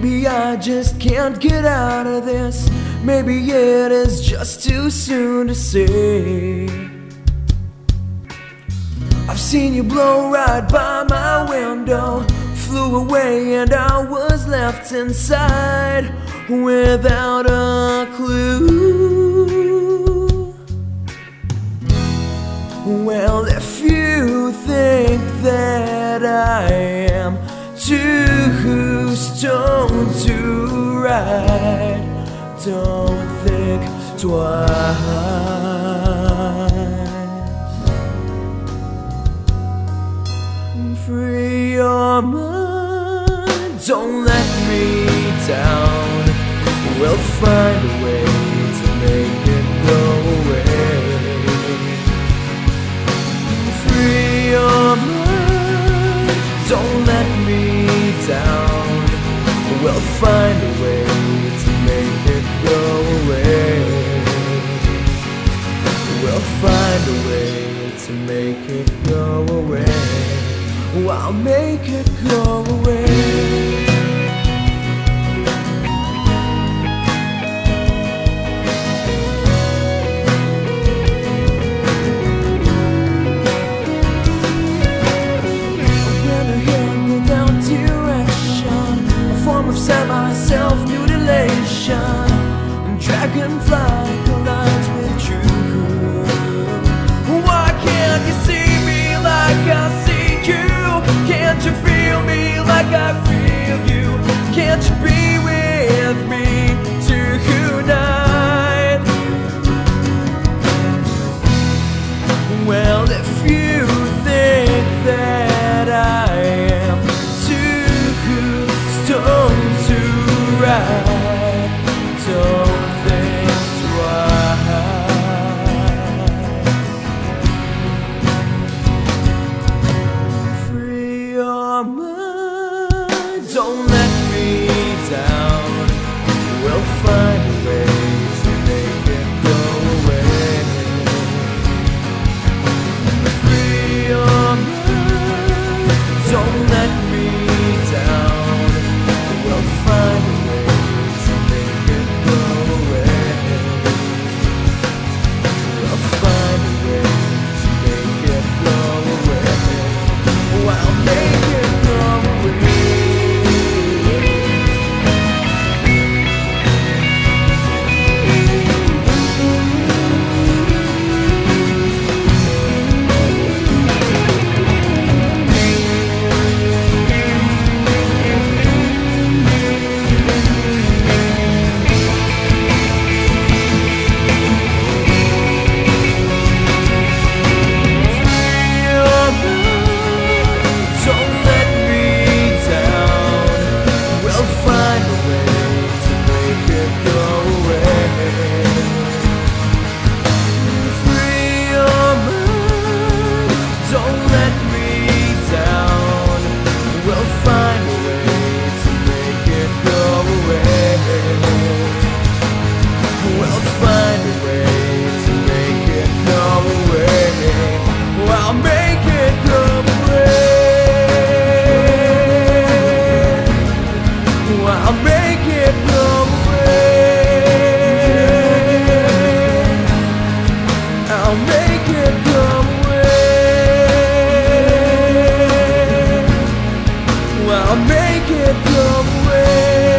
Maybe I just can't get out of this. Maybe it is just too soon to say. I've seen you blow right by my window. Flew away and I was left inside without a clue. Well, if you think that I ride, don't think twice. Free your mind, don't let me down. We'll find a way to make it go away. Free your mind, don't let me down. We'll find a way We'll find a way to make it go away. I'll make it go away. Form of semi-self-mutilation. Dragonfly collides that I am too stoned to find a way to make it away. I'll make it go away. I'll make it away. I'll make it make it come away.